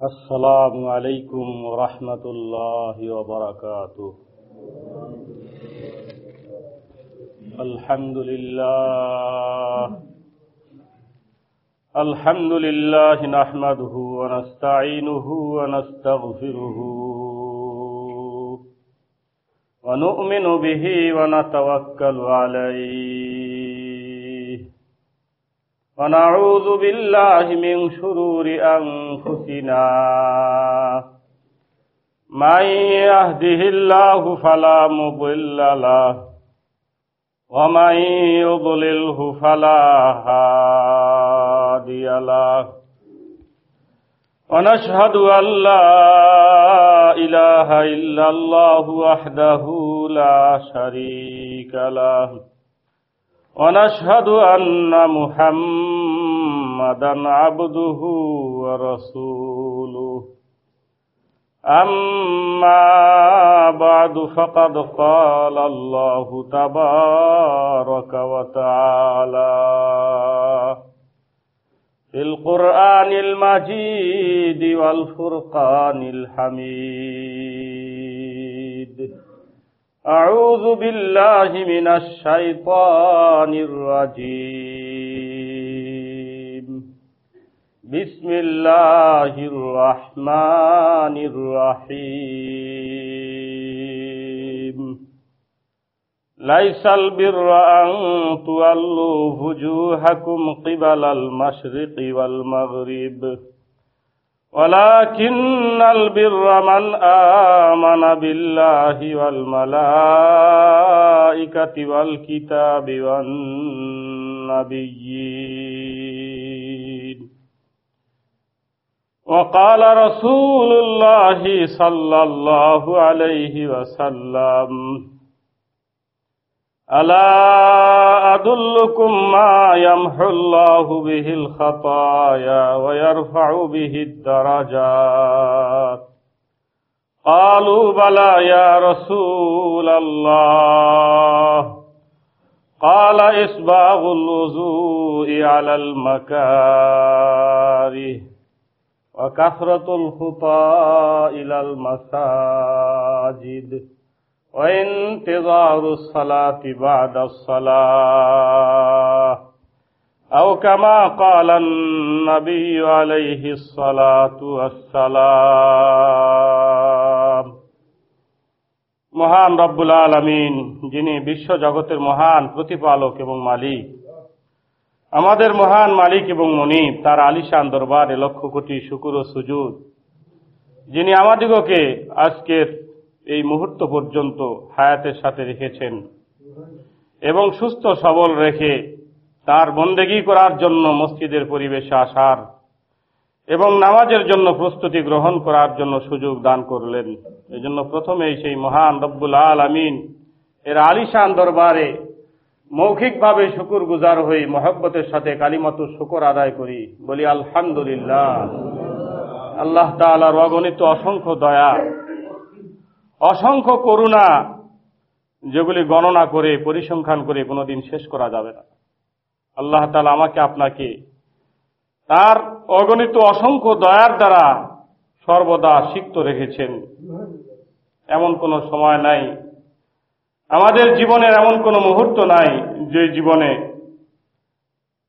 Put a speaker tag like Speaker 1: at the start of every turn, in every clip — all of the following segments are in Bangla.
Speaker 1: السلام علیکم ورحمۃ اللہ وبرکاتہ۔ الحمد للہ۔ الحمد للہ نحمده ونستعینه ونستغفره ونؤمن به ونتوکل علیه ونعوذ بالله من شرور أنفسنا من يهده الله فلا مضل له ومن يضلله فلا هادي له ونشهد أن لا إله إلا الله وحده لا شريك له ونشهد أن محمدا عبده ورسوله. أما بعد فقد قال الله تبارك وتعالى في القرآن المجيد والفرقان الحميد. أعوذ بالله من الشيطان الرجيم. بسم الله الرحمن الرحيم. ليس البر أن تولوا وجوهكم قبل المشرق والمغرب. ولكن البر من آمن بالله والملائكة والكتاب والنبيين. وقال رسول الله صلى الله عليه وسلم ألا أدلكم ما يمحو الله به الخطايا ويرفع به الدرجات؟ قالوا بلى يا رسول الله. قال إسباغ الوضوء على المكاره وكثرة الخطى إلى المساجد. وانتظار الصلاة بعد الصلاة أو كما قال النبي عليه الصلاة والسلام মহান রব্বুল আলমিন যিনি বিশ্ব জগতের মহান প্রতিপালক এবং মালিক আমাদের মহান মালিক এবং মনিব তার আলিশান দরবারে লক্ষ কোটি শুকুর ও সুজুদ যিনি আমাদিগকে আজকের এই মুহূর্ত পর্যন্ত হায়াতের সাথে রেখেছেন এবং সুস্থ সবল রেখে তার বন্দেগী করার জন্য মসজিদের পরিবেশে আসার এবং নামাজের জন্য প্রস্তুতি গ্রহণ করার জন্য সুযোগ দান করলেন। এই জন্য প্রথমেই সেই মহান রব্বুল আল আমিন এর আলিশান দরবারে মৌখিকভাবে শুকুর গুজার হয়ে মহব্বতের সাথে কালিমত শুকর আদায় করি। বলি, আলহামদুলিল্লাহ। আল্লাহ তালার অগণিত অসংখ্য দয়া অসংখ্য করুণা যেগুলি গণনা করে, পরিসংখ্যান করে কোনোদিন শেষ করা যাবে না। আল্লাহ তালা আমাকে আপনাকে তার অগণিত অসংখ্য দয়ার দ্বারা সর্বদা সিক্ত রেখেছেন। এমন কোনো সময় নাই। আমাদের জীবনের এমন কোনো মুহূর্ত নাই যে জীবনে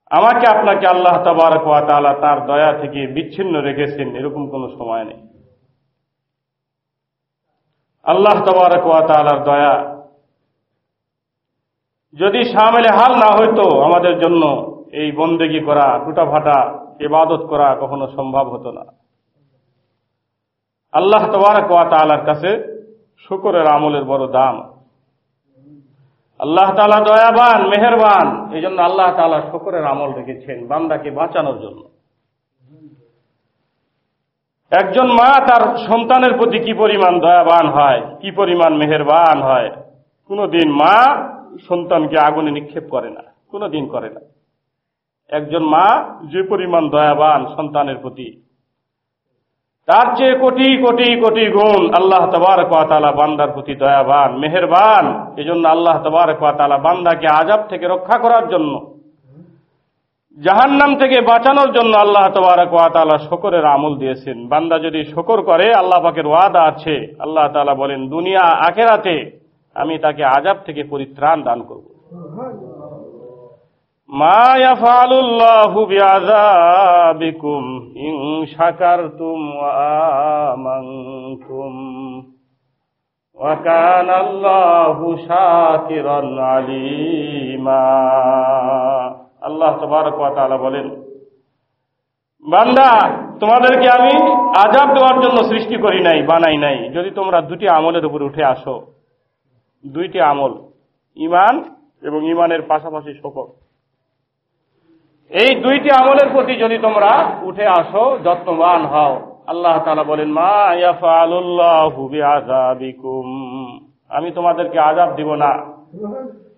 Speaker 1: আমাকে আপনাকে আল্লাহ তাবারক তাআলা তার দয়া থেকে বিচ্ছিন্ন রেখেছেন, এরকম কোনো সময় নেই। আল্লাহ তাআলার দয়া। যদি সামেলে হাল না হইতো, আমাদের জন্য এই বন্দেগি করা, টুটাফাটা, ইবাদত করা কখনো সম্ভব হতো না। আল্লাহ তবারক তাআলার কাছে শুকরের আমলের বড় দাম। আল্লাহ তালা দয়াবান, মেহেরবান এই জন্য আল্লাহ তালা শুকরের আমল রেখেছেন বান্দাকে বাঁচানোর জন্য। একজন মা তার সন্তানের প্রতি কি পরিমাণ দয়াবান হয়, কি পরিমাণ মেহেরবান হয়? কোনোদিন মা সন্তানকে আগুনে নিক্ষেপ করে না, কোনোদিন করে না। একজন মা যে পরিমাণ দয়াবান সন্তানের প্রতি, তার চেয়ে কোটি কোটি কোটি গুণ আল্লাহ তবারক তালা বান্দার প্রতি দয়াবান, মেহেরবান। এই জন্য আল্লাহ তবারক তালা বান্দাকে আজাব থেকে রক্ষা করার জন্য জাহান্নাম থেকে বাঁচানোর জন্য আল্লাহ তবারক ওয়া তাআলা শকরের আমল দিয়েছেন। বান্দা যদি শকর করে, আল্লাহ পাকের ওয়াদা আছে। আল্লাহ তালা বলেন, দুনিয়া, আখেরাতে আমি তাকে আজাব থেকে পরিত্রাণ দান করব। আলিমা। আল্লাহ ওয়া বলেন, বান্দা, তোমাদেরকে আমি আজাব দেওয়ার জন্য সৃষ্টি করি নাই, বানাই নাই। যদি তোমরা দুটি আমলের উপর উঠে আসো, দুইটি আমল ইমান এবং ইমানের পাশাপাশি শকর এই দুইটি আমলের প্রতি যদি তোমরা উঠে আসো, যত্নবান হও। আল্লাহ তাআলা বলেন আমি তোমাদেরকে আজাব দিব না।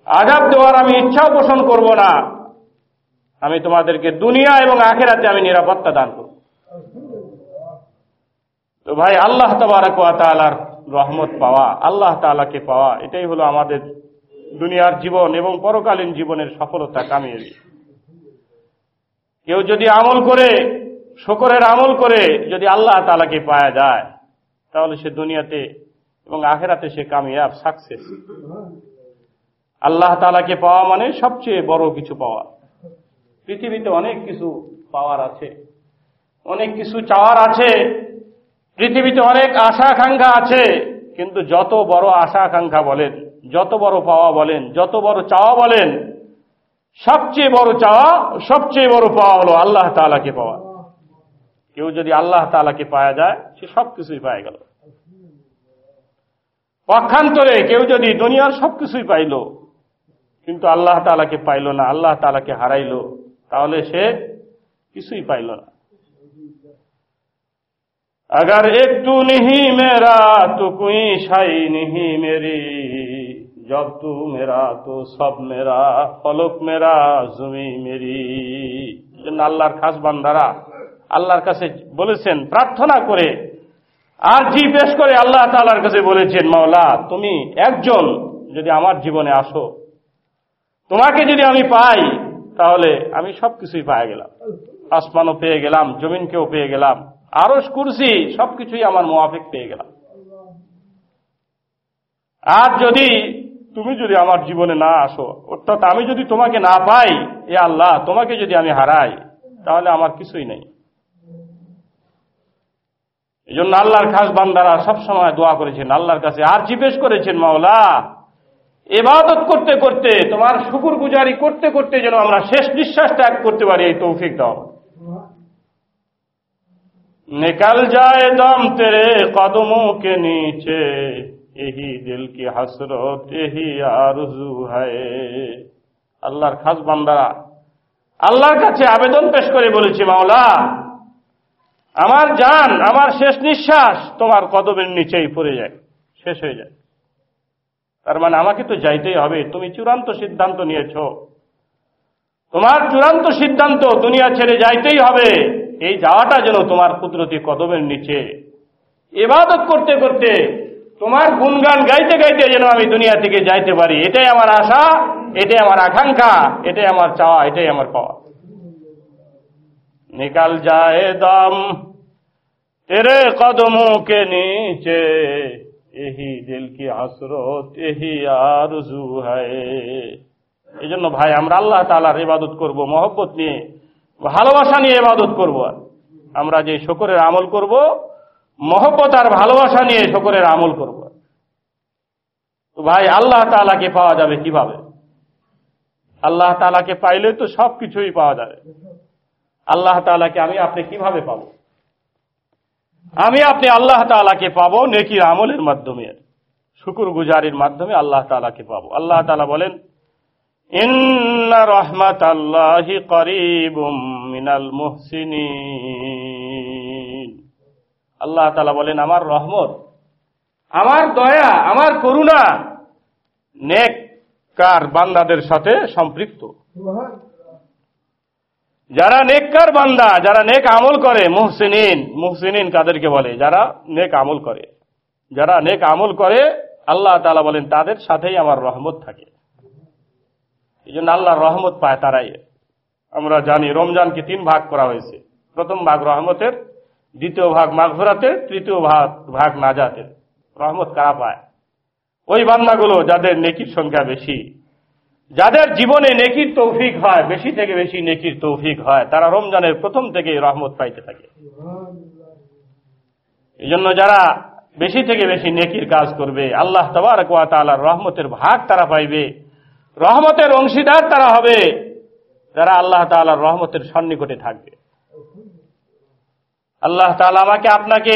Speaker 1: আজাব দেওয়ার আমি ইচ্ছাও পোষণ করব না। আমি তোমাদেরকে দুনিয়া এবং আখেরাতে আমি নিরাপত্তা দান করব। তো ভাই, আল্লাহ তাআলার রহমত পাওয়া, আল্লাহ তাআলাকে পাওয়া, এটাই হলো আমাদের দুনিয়ার জীবন এবং পরকালীন জীবনের সফলতা কামিয়ে কেউ যদি আমল করে, শকরের আমল করে, যদি আল্লাহ তালাকে পাওয়া যায়, তাহলে সে দুনিয়াতে এবং আখেরাতে সে কামিয়াব সাকসেস আল্লাহ তাআলাকে পাওয়া মানে সবচেয়ে বড় কিছু পাওয়া। পৃথিবীতে অনেক কিছু পাওয়ার আছে, অনেক কিছু চাওয়ার আছে, পৃথিবীতে অনেক আশা আকাঙ্ক্ষা আছে, কিন্তু যত বড় আশা আকাঙ্ক্ষা বলেন, যত বড় পাওয়া বলেন, যত বড় চাওয়া বলেন, সবচেয়ে বড় চাওয়া, সবচেয়ে বড় পাওয়া হলো আল্লাহ তালাকে পাওয়া। কেউ যদি আল্লাহ তালাকে পাওয়া যায়, সে সবকিছুই পায় গেল। পক্ষান্তরে কেউ যদি দুনিয়ার সবকিছুই পাইল, কিন্তু আল্লাহ তালাকে পাইল না, আল্লাহ তালাকে হারাইল তাহলে সে কিছুই পাইল না। আগার একটু নিহি মেরা তো কুই সাই নিহি মেরি। জব তু মেরা, তো সব মেরা, ফলক মেরা, জমি মেরি। আল্লাহর খাস বান্দারা আল্লাহর কাছে বলেছেন, প্রার্থনা করে আর জি পেশ করে আল্লাহ তালার কাছে বলেছেন, মাওলা, তুমি একজন যদি আমার জীবনে আসো, তোমাকে যদি আমি পাই তাহলে আমি সবকিছুই পেয়ে গেলাম। আসমানও পেয়ে গেলাম, জমিনকেও পেয়ে গেলাম আরস কুরসি, সবকিছুই আমার মোয়াফিক পেয়ে গেলাম। আর যদি তুমি যদি আমার জীবনে না আসো, অর্থাৎ আমি যদি তোমাকে না পাই, এ আল্লাহ, তোমাকে যদি আমি হারাই, তাহলে আমার কিছুই নেই। এই জন্য আল্লাহর খাস বান্দারা সবসময় দোয়া করেছেন, আল্লাহর কাছে আর জিজ্ঞেস করেছেন মাওলা। এবাদত করতে করতে, তোমার শুকুর গুজারি করতে করতে যেন আমরা শেষ নিঃশ্বাস ত্যাগ করতে পারি, এই তৌফিক দাও। নিকল যায় দম তেরে কদমো কে নিচে এই দিল কি হাসরত এই আরজু আল্লাহর খাস বান্দারা, আল্লাহর কাছে আবেদন পেশ করে বলেছি, মাওলা, আমার জান, আমার শেষ নিঃশ্বাস তোমার কদমের নিচেই পড়ে যায়, শেষ হয়ে যায়। তার মানে আমাকে তো যাইতেই হবে। তুমি চূড়ান্ত সিদ্ধান্ত নিয়েছ। তোমার চূড়ান্ত সিদ্ধান্ত দুনিয়া ছেড়ে যাইতেই হবে। এই যাওয়াটা যেন তোমার কুদরতি কদমের নিচে। এবাদত করতে করতে তোমার গুণগান গাইতে গাইতে যেন আমি দুনিয়া থেকে যাইতে পারি। এটাই আমার আশা, এটাই আমার আকাঙ্ক্ষা, এটাই আমার চাওয়া, এটাই আমার পাওয়া। নিকাল যায় দম, তেরে কদমো কে নিচে। এহি দিল কি হাসরত এহি আর এই জন্য ভাই, আমরা আল্লাহ তালার ইবাদত করব, মহব্বত নিয়ে, ভালোবাসা নিয়ে ইবাদত করব। আমরা যে শকরের আমল করব, মহব্বত আর ভালোবাসা নিয়ে শকরের আমল করব। তো ভাই, আল্লাহ তালাকে পাওয়া যাবে কীভাবে? আল্লাহ তালাকে পাইলে তো সব কিছুই পাওয়া যাবে। আল্লাহ তালাকে আমি আপনি কীভাবে পাবো? আমি আপনি আল্লাহ তালাকে পাবো নেকির আমলের মাধ্যমে। শুকুর গুজারির মাধ্যমে আল্লাহ তালাকে পাবো। আল্লাহ তালা বলেন, ইন্না রহমাত আল্লাহি করিবুম মিনাল মুহসিনিন। আল্লাহ তালা বলেন, আমার রহমত, আমার দয়া, আমার করুণা নেক কার বান্দাদের সাথে সম্পৃক্ত। যারা নেককার বান্দা, যারা নেক আমল করে, মুহসিনিন মুহসিনিন কাদেরকে বলে? যারা নেক আমল করে। যারা নেক আমল করে, আল্লাহ তালা বলেন, তাদের সাথেই আমার রহমত থাকে। এই জন্য আল্লাহর রহমত পায় তারাই। আমরা জানি রমজানকে তিন ভাগ করা হয়েছে। প্রথম ভাগ রহমতের, দ্বিতীয় ভাগ মাঘরাতের তৃতীয় ভাগ ভাগ নাজাতের। রহমত কারা পায়? ওই বান্দাগুলো যাদের নেকির সংখ্যা বেশি। যাদের জীবনে নেকির তৌফিক হয়, বেশি থেকে বেশি নেকির তৌফিক হয়, তারা রমজানের প্রথম থেকে রহমত পাইতে থাকে। এই জন্য যারা বেশি থেকে বেশি নেকির কাজ করবে, আল্লাহ তবরকালার রহমতের ভাগ তারা পাইবে, রহমতের অংশীদার তারা হবে, যারা আল্লাহ তালার রহমতের সন্নিকটে থাকবে। আল্লাহ তালা আমাকে আপনাকে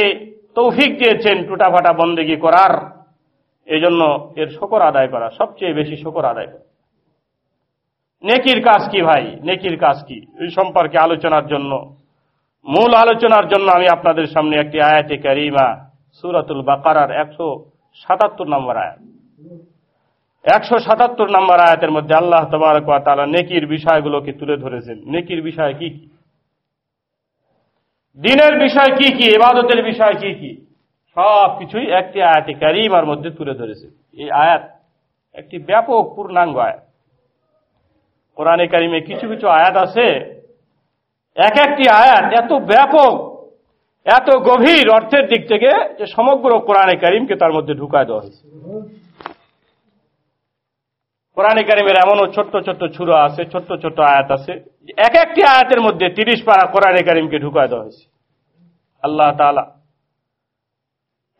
Speaker 1: তৌফিক দিয়েছেন টুটাফাটা বন্দেগি করার এই জন্য এর শকর আদায় করা, সবচেয়ে বেশি শকর আদায় করা। নেকির কাজ কি ভাই? নেকির কাজ কি? এই সম্পর্কে আলোচনার জন্য। মূল আলোচনার জন্য আমি আপনাদের সামনে একটি আয়াতে কারিমা, সুরাতুল বাকারার একশো সাতাত্তর নম্বর আয়াত। একশো সাতাত্তর নম্বর আয়াতের মধ্যে আল্লাহ তবারক তালা নেকির বিষয়গুলোকে তুলে ধরেছেন। নেকির বিষয় কি কি? দিনের বিষয় কি কি? এবাদতের বিষয় কি কি? সব কিছুই একটি আয়াতে কারিমার মধ্যে তুলে ধরেছে। এই আয়াত একটি ব্যাপক পূর্ণাঙ্গ আয়াত। কোরআনে কারিমে কিছু কিছু আয়াত আছে। এক একটি আয়াত এত ব্যাপক, এত গভীর অর্থের দিক থেকে যে সমগ্র কোরআনে কারিমকে তার মধ্যে ঢুকায় দেওয়া হয়েছে। কোরআনে কারিমের এমনও ছোট্ট ছোট্ট ছুরো আছে, ছোট্ট ছোট্ট আয়াত আছে। এক একটি আয়াতের মধ্যে তিরিশ পারা কোরআনে কারিমকে ঢুকায় দেওয়া হয়েছে। আল্লাহ তালা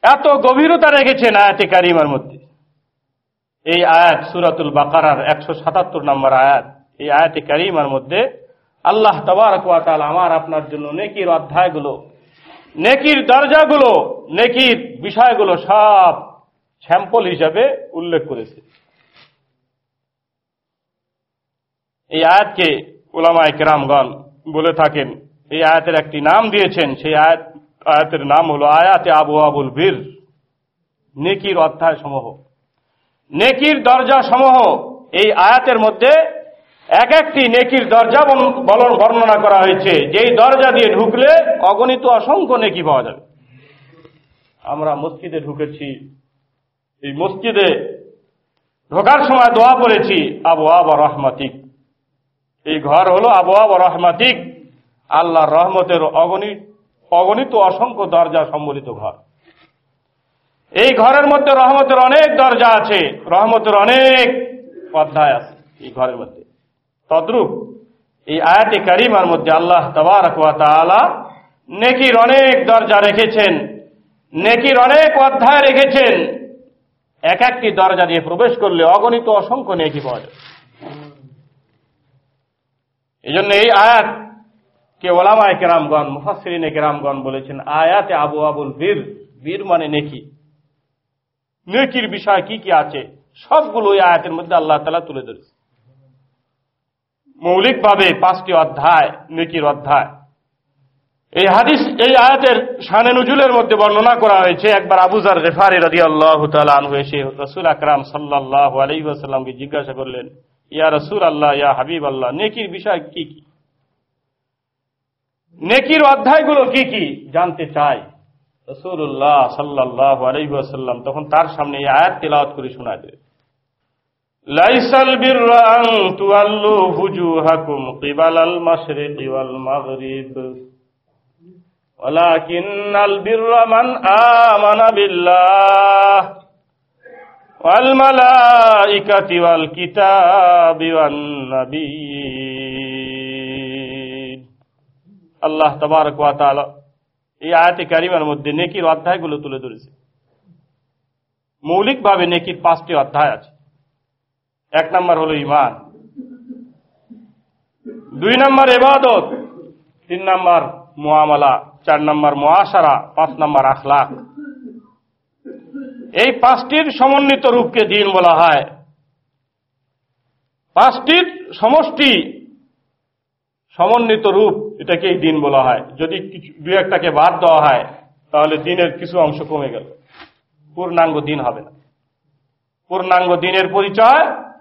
Speaker 1: এত গভীরতা রেখেছেন আয়াতে কারিমার মধ্যে। এই আয়াত সুরাতুল বাকারার একশো সাতাত্তর নম্বর আয়াত। এই আয়াতে কারিমার মধ্যে আল্লাহ তবরকাল আমার আপনার জন্য নেকির অধ্যায়গুলো, নেকির দরজাগুলো, নেকির বিষয়গুলো সব স্যাম্পল হিসাবে উল্লেখ করেছে। এই আয়াতকে ওলামায় কেরামগণ বলে থাকেন, এই আয়াতের একটি নাম দিয়েছেন, সেই আয়াত, আয়াতের নাম হলো আয়াতে আবু আবুল বীর, নেকির অধ্যায় সমূহ নেকির দরজা সমূহ এই আয়াতের মধ্যে এক একটি নেকির দরজা বলন বর্ণনা করা হয়েছে। যেই দরজা দিয়ে ঢুকলে অগণিত অসংখ্য নেকি পাওয়া যাবে। আমরা মসজিদে ঢুকেছি। এই মসজিদে ঢোকার সময় দোয়া পড়েছি, আবু রহমাতিক। এই ঘর হলো আবু আবা রহমাতিক, আল্লাহর রহমতের অগণিত অগণিত অসংখ্য দরজা সম্বলিত ঘর। এই ঘরের মধ্যে রহমতের অনেক দরজা আছে, রহমতের অনেক অধ্যায় আছে এই ঘরের মধ্যে। তদ্রুপ এই আয়াতে কারিমার মধ্যে আল্লাহ তবারকালা নেকির অনেক দরজা রেখেছেন, নেকির অনেক অধ্যায় রেখেছেন। এক একটি দরজা দিয়ে প্রবেশ করলে অগণিত অসংখ্য নেকি পাওয়া যায়। এই জন্য এই আয়াত কে ওলামায় কেরামগণ মুফাসরিনে কেরামগণ বলেছেন, আয়াতে আবু আবুল বীর বীর মানে নেকি। নেকির বিষয় কি কি আছে? সবগুলো এই আয়াতের মধ্যে আল্লাহ তালা তুলে ধরেছে মৌলিকভাবে পাঁচটি অধ্যায়, নেকির অধ্যায়। এই হাদিস, এই আয়াতের শানে নজুলের মধ্যে বর্ণনা করা হয়েছে, একবার আবুজার রেফারি রদি আল্লাহ এসে রসুল আকরাম সাল্লাহ আলহিসাল্লামকে জিজ্ঞাসা করলেন, ইয়া রসুল আল্লাহ ইয়া হাবিব আল্লাহ নেকির বিষয় কি কি? নেকির অধ্যায়গুলো কি কি জানতে চাই? রসুল্লাহ সাল্লাহ আলহিহাসাল্লাম তখন তার সামনে এই আয়াত তেলাওয়াত করে শোনা দেবে লাইসাল বিররা আন তুআল্লু ফুজুহাকুম কিবালাল মাশরিকি ওয়াল মাগরিব ولكن البر من آمن بالله والملائكة والكتاب والنبيين আল্লাহ তবারক ওয়া তাআলা এই আয়াতে কারিমার মধ্যে নেকির অধ্যায়গুলো তুলে ধরেছে মৌলিকভাবে নেকির পাঁচটি অধ্যায় আছে এক নম্বর হলো ইমান দুই নম্বর এবাদত তিন নম্বর মোয়ামলা চার নম্বর মোয়াশারা পাঁচ নম্বর আখলাক। এই পাঁচটির সমন্বিত রূপকে দিন বলা হয়। পাঁচটির সমষ্টি সমন্বিত রূপ এটাকেই দিন বলা হয়। যদি কিছু, দু একটাকে বাদ দেওয়া হয়, তাহলে দিনের কিছু অংশ কমে গেল। পূর্ণাঙ্গ দিন হবে না। পূর্ণাঙ্গ দিনের পরিচয়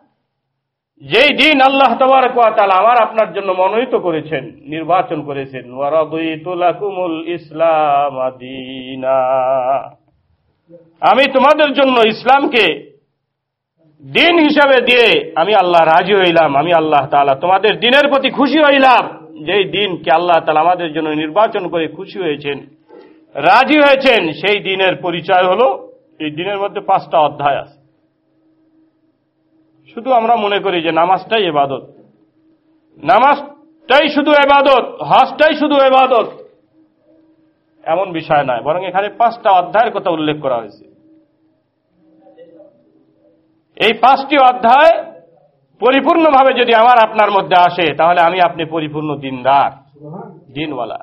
Speaker 1: যেই দিন আল্লাহ তালা আমার আপনার জন্য মনোনীত করেছেন, নির্বাচন করেছেন ইসলাম আমি তোমাদের জন্য ইসলামকে দিন হিসাবে দিয়ে আমি আল্লাহ রাজি হইলাম, আমি আল্লাহ তাআলা তোমাদের দিনের প্রতি খুশি হইলাম। যেই দিনকে আল্লাহ তালা আমাদের জন্য নির্বাচন করে খুশি হয়েছেন, রাজি হয়েছেন, সেই দিনের পরিচয় হলো, এই দিনের মধ্যে পাঁচটা অধ্যায় আছে। শুধু আমরা মনে করি যে নামাজটাই এবাদত। নামাজটাই শুধু এবাদত, হজটাই শুধু এবাদত। এমন বিষয় নয়, বরং এখানে পাঁচটা অধ্যায়ের কথা উল্লেখ করা হয়েছে। এই পাঁচটি অধ্যায় পরিপূর্ণভাবে যদি আমার আপনার মধ্যে আসে, তাহলে আমি আপনি পরিপূর্ণ দিনদার, দিনওয়ালা।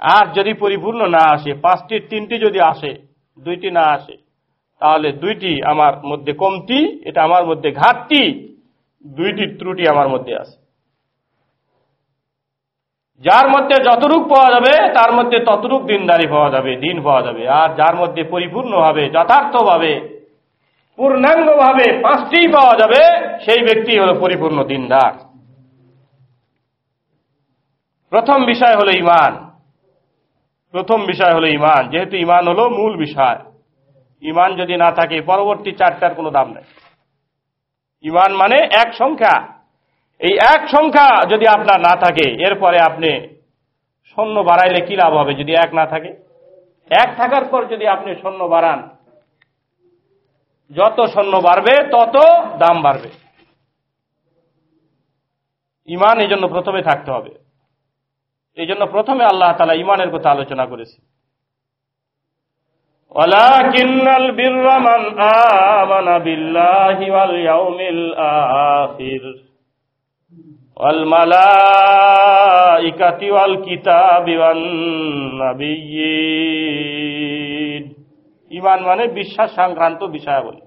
Speaker 1: আর যদি পরিপূর্ণ না আসে পাঁচটির তিনটি যদি আসে, দুইটি না আসে তাহলে দুইটি আমার মধ্যে কমতি, এটা আমার মধ্যে ঘাটতি, দুইটি ত্রুটি আমার মধ্যে আছে। যার মধ্যে যতটুক পাওয়া যাবে, তার মধ্যে ততটুক দিনদারি পাওয়া যাবে, দিন পাওয়া যাবে। আর যার মধ্যে পরিপূর্ণ পরিপূর্ণভাবে, যথার্থভাবে, পূর্ণাঙ্গভাবে পাঁচটি পাওয়া যাবে, সেই ব্যক্তি হল পরিপূর্ণ দিনদার। প্রথম বিষয় হলো ইমান। প্রথম বিষয় হলো ইমান, যেহেতু ইমান হলো মূল বিষয়। ইমান যদি না থাকে, পরবর্তী চারটার কোনো দাম নেই। ইমান মানে এক সংখ্যা। এই এক সংখ্যা যদি আপনার না থাকে, এরপরে আপনি সৈন্য বাড়াইলে কি লাভ হবে যদি এক না থাকে? এক থাকার পর যদি আপনি সৈন্য বাড়ান, যত সৈন্য বাড়বে, তত দাম বাড়বে। ইমান এই জন্য প্রথমে থাকতে হবে। এই জন্য প্রথমে আল্লাহ তালা ইমানের কথা আলোচনা করেছে ولكن البر من آمن بالله واليوم الآخر والملائكة والكتاب والنبيين ইমান মানে বিশ্বাস সংক্রান্ত বিষয়াবলী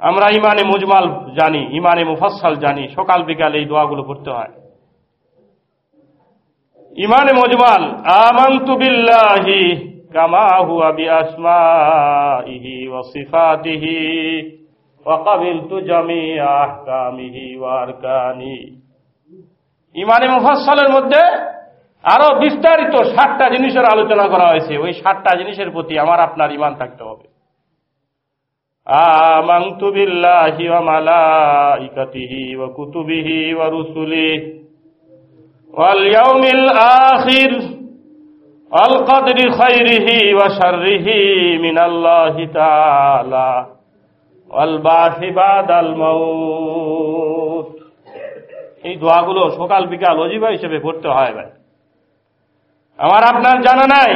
Speaker 1: আমরা ইমানে মুজমাল জানি ইমানে মুফাসসাল জানি সকাল বিকাল এই দোয়াগুলো পড়তে হয় ইমানে মজমাল আমান্তু বিল্লাহি কামা হুয়া বিআসমাইহি ওয়া সিফাতিহি ওয়া কাবিলতু জামিআ আহকামিহি ওয়া আরকানি ইমানে মুফাসসালের মধ্যে আরো বিস্তারিত ষাটটা জিনিসের আলোচনা করা হয়েছে ওই ষাটটা জিনিসের প্রতি আমার আপনার ইমান থাকতে হবে আমান্তু বিল্লাহি ওয়া মালাইকাতিহি ওয়া কুতুবিহি ওয়া রুসুলিহি واليوم الآخر القدر خيره وشره من الله تعالى والبعث بعد الموت এই দোয়াগুলো সকাল বিকাল অজিবা হিসেবে পড়তে হয় ভাই আমার আপনার জানা নাই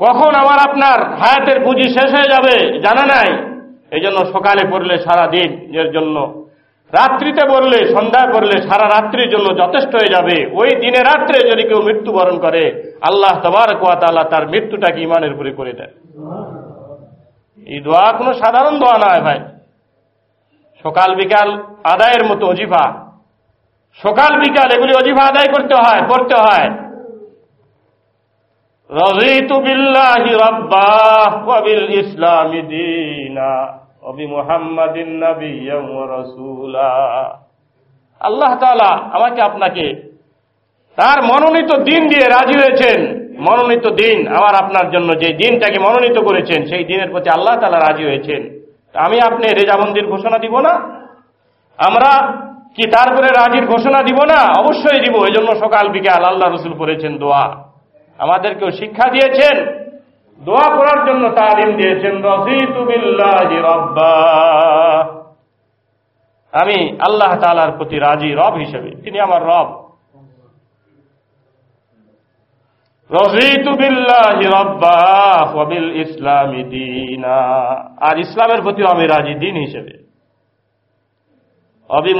Speaker 1: কখন আমার আপনার হায়াতের পুঁজি শেষ হয়ে যাবে জানা নাই এই জন্য সকালে পড়লে সারা দিন এর জন্য রাত্রিতে পড়লে সন্ধ্যায় পড়লে সারা রাত্রির জন্য যথেষ্ট হয়ে যাবে ওই দিনে রাত্রে যদি কেউ মৃত্যুবরণ করে আল্লাহ তবার কোয়াতাল্লাহ তার মৃত্যুটাকে ইমানের উপরে করে দেয়। এই দোয়া কোনো সাধারণ দোয়া নয় ভাই। সকাল বিকাল আদায়ের মতো অজিফা। সকাল বিকাল এগুলি অজিফা আদায় করতে হয় করতে হয়। রজিতু বিল্লাহি রাব্বা ওয়া বিল ইসলামি দীনা মুহাম্মাদিন নাবিয়্যাম ওয়া রাসূলা। আল্লাহ তাআলা আমাকে আপনাকে তার মনোনীত দিন দিয়ে রাজি হয়েছেন। মনোনীত দিন আমার আপনার জন্য যে দিনটাকে মনোনীত করেছেন, সেই দিনের প্রতি আল্লাহ তালা রাজি হয়েছেন। আমি আপনি রেজাবন্দির ঘোষণা দিব না? আমরা কি তারপরে রাজির ঘোষণা দিব না? অবশ্যই দিব। এই জন্য সকাল বিকাল আল্লাহ রসুল করেছেন দোয়া। আমাদেরকেও শিক্ষা দিয়েছেন। দোয়া করার জন্য তালিম দিয়েছেন। আমি আল্লাহ তালার প্রতি রাজি রব হিসেবে। তিনি আমার রব রজিতু বিল্লাহি রব্বা ওয়া বিল ইসলামি দীনা আর ইসলামের প্রতি আমি রাজি দিন হিসেবে। অবি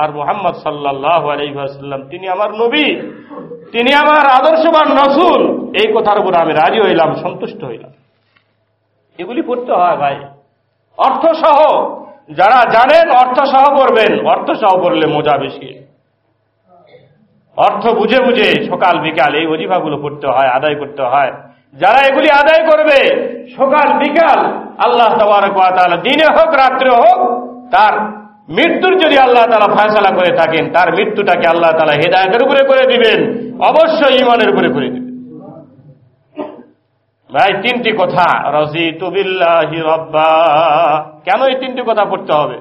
Speaker 1: আর মোহাম্মদ আলাইহি তিনি আমার নবী, তিনি আমার আদর্শবান রসুল। এই কথার উপর আমি রাজি হইলাম, সন্তুষ্ট হইলাম। এগুলি পড়তে হয় ভাই। অর্থ সহ যারা জানেন অর্থ সহ করবেন অর্থ সহ করলে মজা বেশি। অর্থ বুঝে বুঝে সকাল, বিকাল এই অজিফাগুলো পড়তে হয়, আদায় করতে হয়। যারা এগুলি আদায় করবে, সকাল, বিকাল আল্লাহ দিনে হোক, রাত্রে হোক, তার মৃত্যুর যদি আল্লাহ তালা ফয়সলা করে থাকেন, তার মৃত্যুটাকে আল্লাহ তালা হেদায়তের উপরে করে দিবেন, অবশ্যই ইমানের উপরে করে দিবেন। ভাই, তিনটি কথা রসি তুবিল্লাহি কেন এই তিনটি কথা পড়তে হবে?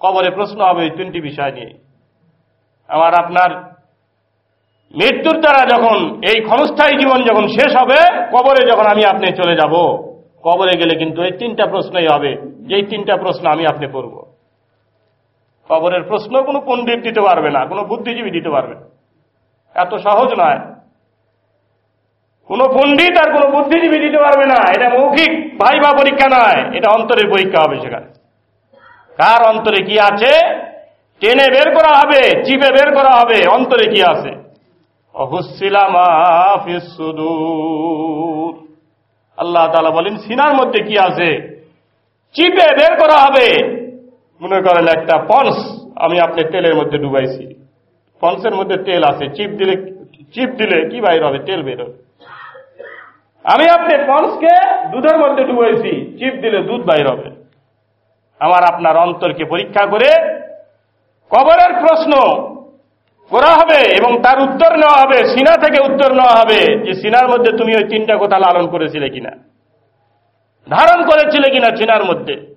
Speaker 1: কবরে প্রশ্ন হবে এই তিনটি বিষয় নিয়ে। আমার আপনার মৃত্যুর দ্বারা যখন এই ক্ষণস্থায়ী জীবন যখন শেষ হবে, কবরে যখন আমি আপনি চলে যাব, কবরে গেলে কিন্তু এই তিনটা প্রশ্নই হবে যে এই তিনটা প্রশ্ন আমি আপনি করব। কবরের প্রশ্ন কোনো পণ্ডিত দিতে পারবে না, কোনো বুদ্ধিজীবী দিতে পারবে এত সহজ নয়। কোন পণ্ডিত আর কোন বুদ্ধিজীবী দিতে পারবে না, এটা মৌখিক ভাই বা পরীক্ষা নয়, এটা অন্তরের পরীক্ষা হবে সেখানে। কার অন্তরে কি আছে? টেনে বের করা হবে, চিপে বের করা হবে, অন্তরে কি আছে? আল্লাহ তালা বলেন, সিনার মধ্যে কি আছে? চিপে বের করা হবে। মনে করেন একটা পন্স আমি আপনি তেলের মধ্যে ডুবাইছি। পন্সের মধ্যে তেল আছে, চিপ দিলে চিপ দিলে কি বাইর হবে? তেল বের হবে। আমি আপনি পন্সকে দুধের মধ্যে ডুবাইছি, চিপ দিলে দুধ বাইর হবে। আমার আপনার অন্তরকে পরীক্ষা করে কবরের প্রশ্ন করা হবে এবং তার উত্তর নেওয়া হবে, সিনা থেকে উত্তর নেওয়া হবে যে সিনার মধ্যে তুমি ওই তিনটা কথা লালন করেছিলে কিনা। ধারণ করেছিলে কিনা সিনার মধ্যে।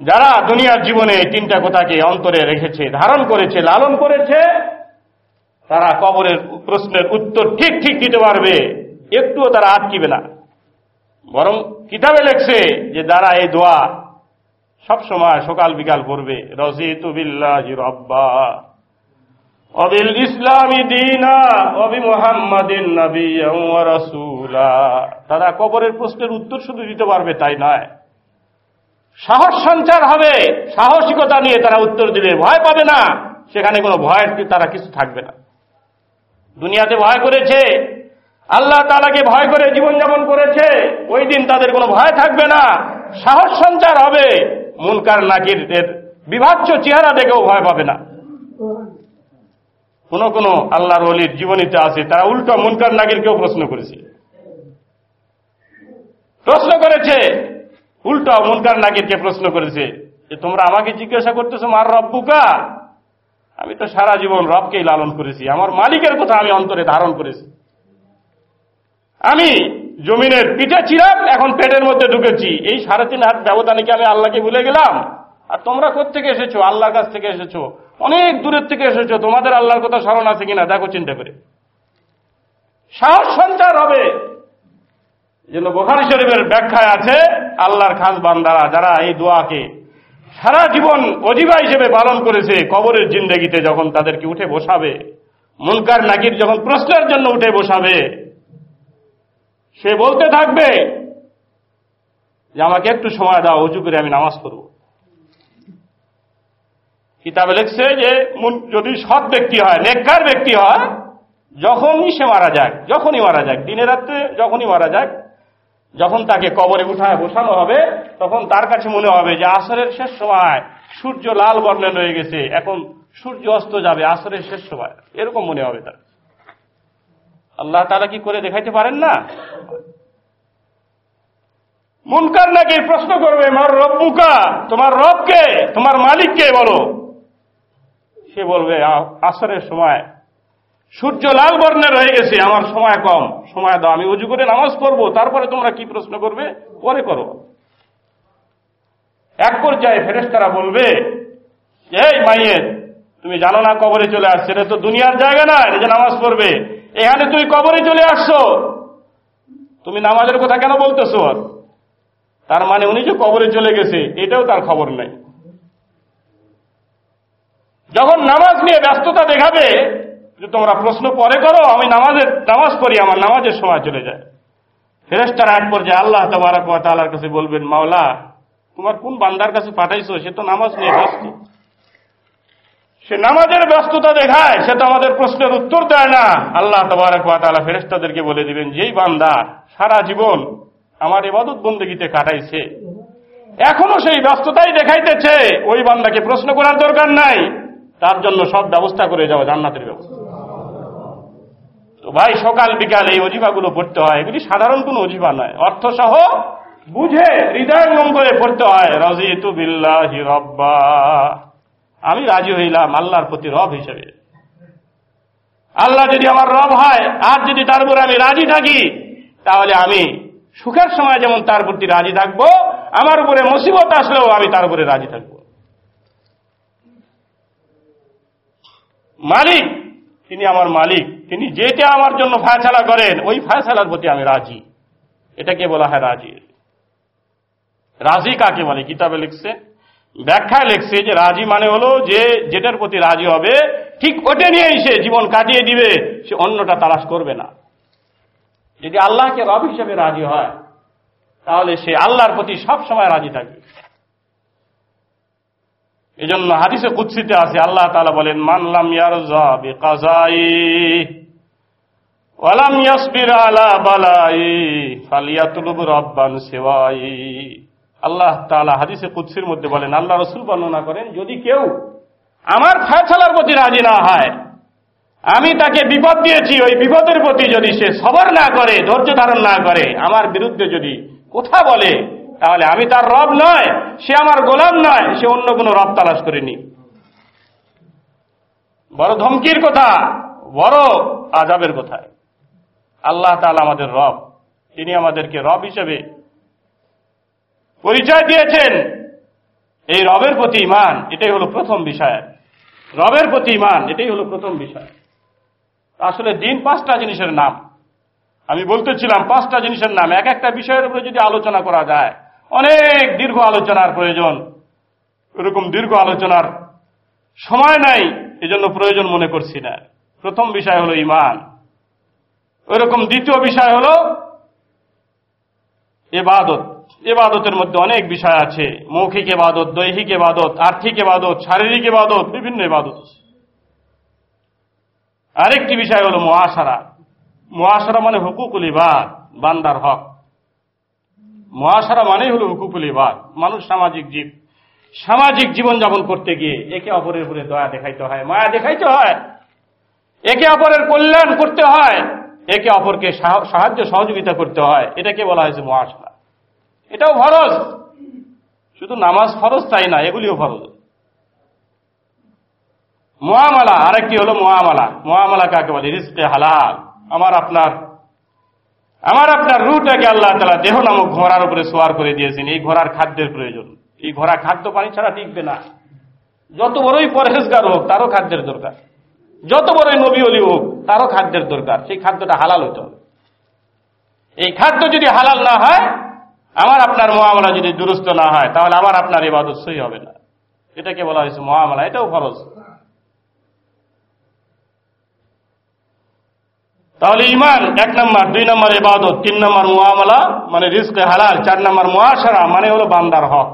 Speaker 1: যারা দুনিয়ার জীবনে এই তিনটা কথাকে অন্তরে রেখেছে, ধারণ করেছে, লালন করেছে, তারা কবরের প্রশ্নের উত্তর ঠিক ঠিক দিতে পারবে। একটুও তারা আটকিবে না। বরং কিতাবে লেখছে যে যারা এই দোয়া সব সময় সকাল, বিকাল পড়বে। রজিতু বিল্লাহি রব্বা। অবিল ইসলামী দিনা, অবি মোহাম্মদিন রাসূলা। তারা কবরের প্রশ্নের উত্তর শুধু দিতে পারবে, তাই নয়। সাহস সঞ্চার হবে, সাহসিকতা নিয়ে তারা উত্তর দিলে ভয় পাবে না। সেখানে কোনো ভয়ের তারা কিছু থাকবে না। দুনিয়াতে ভয় করেছে। আল্লাহ তালাকে ভয় করে জীবনযাপন করেছে। ওই দিন তাদের কোনো ভয় থাকবে না। সাহস সঞ্চার হবে। মুনকার নাকির বিভাজ্য চেহারা দেখেও ভয় পাবে না। কোন কোন আল্লাহর অলির জীবনীতে আছে, তারা উল্টো মুনকার নাকিরকেও প্রশ্ন করেছে। প্রশ্ন করেছে, উল্টো মুনকার নাকিরকে প্রশ্ন করেছে যে, তোমরা আমাকে জিজ্ঞাসা করতেছো, মার রব্বুকা? আমি তো সারা জীবন রবকেই লালন করেছি, আমার মালিকের কথা আমি অন্তরে ধারণ করেছি। আমি জমিনের পিঠে চিরাপ এখন পেটের মধ্যে ঢুকেছি। এই সাড়ে তিন হাত ব্যবধানে কি আমি আল্লাহকে ভুলে গেলাম। আর তোমরা থেকে এসেছ? আল্লাহর কাছ থেকে এসেছ? অনেক দূরের থেকে এসেছ। তোমাদের আল্লাহর কথা স্মরণ আছে কিনা? দেখো চিন্তা করে। সাহস সঞ্চার হবে। যেন বোখারি শরীফের ব্যাখ্যায় আছে, আল্লাহর খাস বান্দারা যারা এই দোয়াকে সারা জীবন অজিবা হিসেবে পালন করেছে, কবরের জিন্দগিতে যখন তাদেরকে উঠে বসাবে, মুনকার নাকির যখন প্রশ্নের জন্য উঠে বসাবে সে বলতে থাকবে যে আমাকে একটু সময় দাও উঁচু করে আমি নামাজ পড়ব। কিতাবে লিখছে যে যদি সৎ ব্যক্তি হয়, নেককার ব্যক্তি হয়, যখনই সে মারা যাক, যখনই মারা যাক, দিনে রাত্রে যখনই মারা যাক, যখন তাকে কবরে উঠায় বসানো হবে, তখন তার কাছে মনে হবে যে আসরের শেষ সময়, সূর্য লাল বর্ণের রয়ে গেছে, এখন সূর্য অস্ত যাবে আসরের শেষ সময়। এরকম মনে হবে তার। আল্লাহ তারা কি করে দেখাইতে পারেন না? মুনকার নাকি? প্রশ্ন করবে, মার রব মুকা তোমার রবকে? তোমার মালিককে বলো। সে বলবে আসরের সময় সূর্য লাল বর্ণের হয়ে গেছে, আমার সময় কম। সময় দাও, আমি উজু করে নামাজ পড়ব। তারপরে তোমরা কি প্রশ্ন করবে? পরে করো। এক পর্যায়ে ফেরেস্তারা বলবে, এই মাইয়ের, তুমি জানো না কবরে চলে আসছে? এটা তো দুনিয়ার জায়গা না, এটা যে নামাজ পড়বে। এখানে তুমি কবরে চলে আসছো। তুমি নামাজের কথা কেন বলতেছো? তার মানে উনি যে কবরে চলে গেছে, এটাও তার খবর নাই। যখন নামাজ নিয়ে ব্যস্ততা দেখাবে যে তোমরা প্রশ্ন পরে করো, আমি নামাজের, নামাজ পড়ি, আমার নামাজের সময় চলে যায়। ফেরেস্তার এক পর্যায়ে আল্লাহ তোমার কাছে বলবেন, মাওলা, তোমার কোন বান্দার কাছে পাঠাইছো? সে তো নামাজ নিয়ে ব্যস্ত। সে নামাজের ব্যস্ততা দেখায়, সে তো আমাদের প্রশ্নের উত্তর দেয় না। আল্লাহ তবরকালা ফেরেস্তাদেরকে বলে দিবেন, যেই বান্দা সারা জীবন আমার এবাদত বন্দীতে কাটাইছে, এখনও সেই ব্যস্ততাই দেখাইতেছে, ওই বান্দাকে প্রশ্ন করার দরকার নাই, তার জন্য সব ব্যবস্থা করে যাওয়া জান্নাতের ব্যবস্থা। তো ভাই, সকাল, বিকাল এই অজিবাগুলো পড়তে হয়, এগুলি সাধারণ কোন অজিবা নয়। অর্থ সহ বুঝে হৃদয়ঙ্গম করে পড়তে হয়, রাজিতু বিল্লাহি রব্বা। আমি রাজি হইলাম আল্লাহর প্রতি রব হিসেবে। আল্লাহ যদি আমার রব হয়, আর যদি তার উপরে আমি রাজি থাকি, তাহলে আমি সুখের সময় যেমন তার প্রতি রাজি থাকব, আমার উপরে মুসিবত আসলেও আমি তার উপরে রাজি থাকব। মালিক, তিনি আমার মালিক, তিনি যেটা আমার জন্য ফায়সালা করেন, ওই ফায়সালার প্রতি আমি রাজি। এটাকে বলা হয় রাজি। রাজি কাকে বলে? কিতাবে লিখছে? ব্যাখ্যায় লেখছে যে রাজি মানে হলো যে যেটার প্রতি রাজি হবে, ঠিক ওটা নিয়েই সে জীবন কাটিয়ে দিবে, সে অন্যটা তালাশ করবে না। যদি আল্লাহকে রব হিসেবে রাজি হয়, তাহলে সে আল্লাহর প্রতি সব সময় রাজি থাকবে। এই জন্য হাদিসে কুৎসিতে আছে, আল্লাহ তালা বলেন মানলাম ইয়ারজা বিকাজাই আল্লাহ তালা হাদিসে কুৎসির মধ্যে বলেন, আল্লাহ রসুল বর্ণনা করেন, যদি কেউ আমার ফায়সালার প্রতি রাজি না হয়, আমি তাকে বিপদ দিয়েছি, ওই বিপদের প্রতি যদি সে সবর না করে, ধৈর্য ধারণ না করে, আমার বিরুদ্ধে যদি কথা বলে, তাহলে আমি তার রব নয়, সে আমার গোলাম নয়, সে অন্য কোনো রব তালাশ করেনি। বড় ধমকির কথা, বড় আজাবের কথা। আল্লাহ তাআলা আমাদের রব, তিনি আমাদেরকে রব হিসেবে পরিচয় দিয়েছেন। এই রবের প্রতি ইমান এটাই হলো প্রথম বিষয়। রবের প্রতি ইমান এটাই হলো প্রথম বিষয়। আসলে দিন পাঁচটা জিনিসের নাম। আমি বলতেছিলাম পাঁচটা জিনিসের নাম। এক একটা বিষয়ের উপরে যদি আলোচনা করা যায়, অনেক দীর্ঘ আলোচনার প্রয়োজন। এরকম দীর্ঘ আলোচনার সময় নাই, এজন্য প্রয়োজন মনে করছি না। প্রথম বিষয় হলো ইমান ওইরকম দ্বিতীয় বিষয় হলো এবাদত এবাদতের মধ্যে অনেক বিষয় আছে। মৌখিক এবাদত দৈহিক এবাদত আর্থিক এবাদত শারীরিক এবাদত বিভিন্ন এবাদত আরেকটি বিষয় হলো মহাসারা মহাসারা মানে হুকুকুল ইবাদ, বান্দার হক। মহাসারা মানেই হলো হুকুকুল ইবাদ, মানুষ সামাজিক জীব। সামাজিক জীবন যাপন করতে গিয়ে একে অপরের উপরে দয়া দেখাইতে হয়, মায়া দেখাইতে হয়। একে অপরের কল্যাণ করতে হয়, একে অপরকে সাহায্য সহযোগিতা করতে হয়। এটাকে বলা হয়েছে মহাসারা এটাও ফরজ। শুধু নামাজ ফরজ তাই না, এগুলিও ফরজ। মহামালা, আরেকটি হলো মহামালা। মহামালা কাকে বলে? রিস্কে হালাল। আমার আপনার আমার আপনার রুটাকে আল্লাহ তালা দেহ নামক ঘোড়ার উপরে সোয়ার করে দিয়েছেন। এই ঘোড়ার খাদ্যের প্রয়োজন। এই ঘোড়া খাদ্য পানি ছাড়া টিকবে না। যত বড়ই পরহেজগার হোক, তারও খাদ্যের দরকার। যত বড়ই নবী অলি হোক, তারও খাদ্যের দরকার। সেই খাদ্যটা হালাল হইতে হবে। এই খাদ্য যদি হালাল না হয় আমার আপনার মহামলা যদি দুরস্ত না হয়, তাহলে আমার আপনার ইবাদত সই হবে না। এটাকে বলা হয়েছে মহামলা এটাও ফরজ। তাহলে ইমান এক নম্বর, দুই নম্বর ইবাদত, তিন নম্বর মুআমালা মানে রিস্কে হালাল, চার নম্বর মুআশারা মানে হলো বান্দার হক।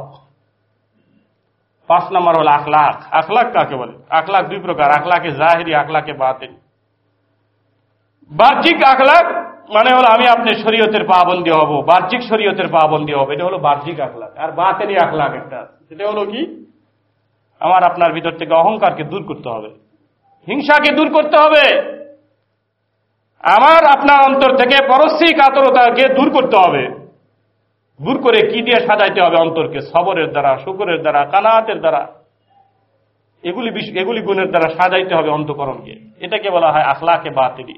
Speaker 1: পাঁচ নম্বর হলো আখলাক আখলাক কাকে বলে? আখলাক দুই প্রকার আখলাকে জাহিরি আখলাকে বাতিল। বাহ্যিক আখলাক মানে হলো আমি আপনি শরীয়তের পাবন্দি হব, বাহ্যিক শরীয়তের পাবন্দি হব, এটা হলো বাহ্যিক আখলাক, আর বাতেনি আখলাক একটা সেটা হলো কি? আমার আপনার ভিতর থেকে অহংকারকে দূর করতে হবে, হিংসাকে দূর করতে হবে। আমার আপনার অন্তর থেকে পরশ্রী কাতরতাকে দূর করতে হবে। দূর করে কি দিয়ে সাজাইতে হবে অন্তরকে? সবরের দ্বারা, শুকরের দ্বারা, কানাতের দ্বারা। এগুলি এগুলি গুণের দ্বারা সাজাইতে হবে অন্তকরণকে। এটাকে বলা হয় আখলাকে বাতিলি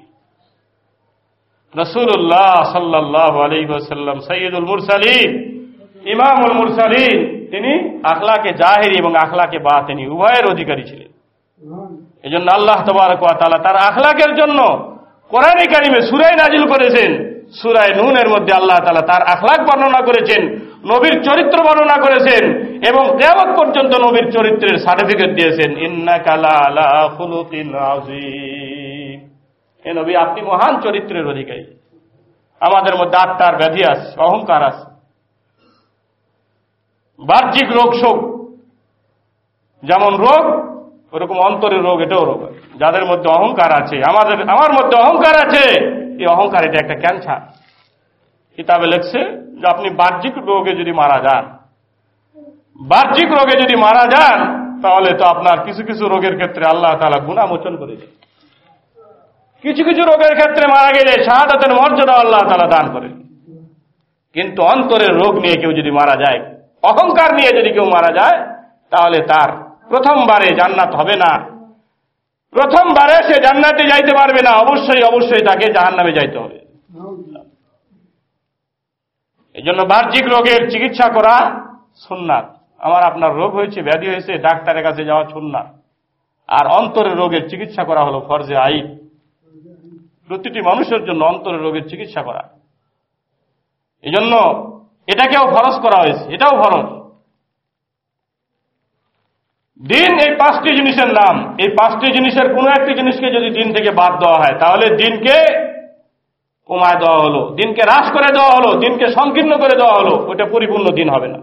Speaker 1: রসুল্লাহ সাল্লাহ আলাইসাল্লাম সৈয়দুল মুরসালিন, ইমামুল মুরসালিন, তিনি আখলাকে জাহেরি এবং আখলাকে বাতিনি, উভয়ের অধিকারী ছিলেন। এই জন্য আল্লাহ তবারক তালা তার আখলাকের জন্য কোরআনে কারিমে সুরাই নাজিল করেছেন। সুরায় নুনের মধ্যে আল্লাহ তালা তার আখলাক বর্ণনা করেছেন, নবীর চরিত্র বর্ণনা করেছেন এবং দেওয়াত পর্যন্ত নবীর চরিত্রের সার্টিফিকেট দিয়েছেন। ইন্না কালা আলা খুলুকিন আজিম এ নবী, আপনি মহান চরিত্রের অধিকারী। আমাদের মধ্যে আত্মার ব্যাধি আছে, অহংকার আছে। বাহ্যিক রোগ শোক। যেমন রোগ, ওরকম অন্তরের রোগ, এটাও রোগ। যাদের মধ্যে অহংকার আছে, আমাদের, আমার মধ্যে অহংকার আছে। এই অহংকার, এটা একটা ক্যান্সার। কিতাবে লেখছে যে আপনি বাহ্যিক রোগে যদি মারা যান, বাহ্যিক রোগে যদি মারা যান, তাহলে তো আপনার কিছু কিছু রোগের ক্ষেত্রে আল্লাহ তালা গুণামোচন করেছে কিছু কিছু রোগের ক্ষেত্রে মারা গেলে শাহাদাতের মর্যাদা আল্লাহ তালা দান করেন। কিন্তু অন্তরের রোগ নিয়ে কেউ যদি মারা যায়, অহংকার নিয়ে যদি কেউ মারা যায়, তাহলে তার প্রথমবারে জান্নাত হবে না। প্রথমবারে সে জান্নাতে যাইতে পারবে না। অবশ্যই অবশ্যই তাকে জাহান্নামে যাইতে হবে। এই জন্য বাহ্যিক রোগের চিকিৎসা করা সুন্নাত। আমার আপনার রোগ হয়েছে, ব্যাধি হয়েছে, ডাক্তারের কাছে যাওয়া সুন্নাত। আর অন্তরের রোগের চিকিৎসা করা হলো ফরজে আইন। প্রতিটি মানুষের জন্য অন্তরের রোগের চিকিৎসা করা। এই জন্য এটাকেও ফরজ করা হয়েছে, এটাও ফরজ। দিন এই পাঁচটি জিনিসের নাম। এই পাঁচটি জিনিসের কোনো একটি জিনিসকে যদি দিন থেকে বাদ দেওয়া হয়, তাহলে দিনকে কমায় দেওয়া হলো, দিনকে হ্রাস করে দেওয়া হলো, দিনকে সংকীর্ণ করে দেওয়া হলো ওটা পরিপূর্ণ দিন হবে না।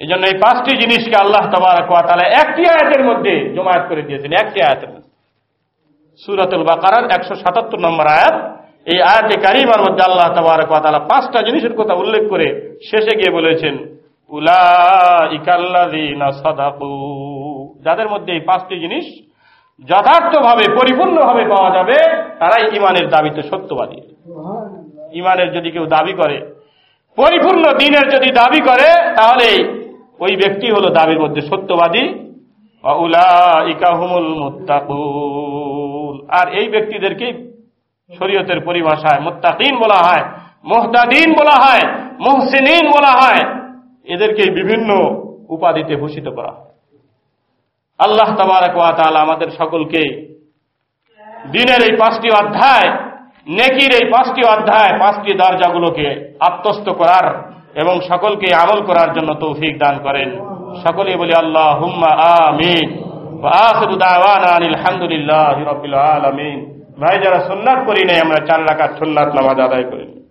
Speaker 1: এই জন্য এই পাঁচটি জিনিসকে আল্লাহ তালা একটি আয়াতের মধ্যে জমায়েত করে দিয়েছেন, একটি আয়াতের মধ্যে। সুরাতুল বাকারার একশো সাতাত্তর নম্বর আয়াত। এই আয়াতে কারিমার মধ্যে আল্লাহ তালা পাঁচটা জিনিসের কথা উল্লেখ করে শেষে গিয়ে বলেছেন যাদের মধ্যে এই পাঁচটি জিনিস যথার্থভাবে, পরিপূর্ণভাবে পাওয়া যাবে, তারাই ইমানের দাবিতে সত্যবাদী। ইমানের যদি কেউ দাবি করে, পরিপূর্ণ দিনের যদি দাবি করে, তাহলে ওই ব্যক্তি হলো দাবির মধ্যে সত্যবাদী। উলা ইকাহুমুল মুত্তাকুন। আর এই ব্যক্তিদেরকেই শরীয়তের পরিভাষায় মুত্তাকিন বলা হয়, মোহতাদিন বলা হয়, মোহসিনিন বলা হয়। এদেরকে বিভিন্ন উপাধিতে ভূষিত করা আল্লাহ তাবারকাল আমাদের সকলকে দিনের এই পাঁচটি অধ্যায়, নেকির এই পাঁচটি অধ্যায়, পাঁচটি দরজাগুলোকে আত্মস্থ করার এবং সকলকে আমল করার জন্য তৌফিক দান করেন। সকলে বলি আল্লাহ হুম্মা আমিন। আলহামদুলিল্লাহ রবিল আলমিন। ভাই, যারা সুন্নাত করি নাই, আমরা চার রাখার সুন্নাত নামাজ আদায় করি।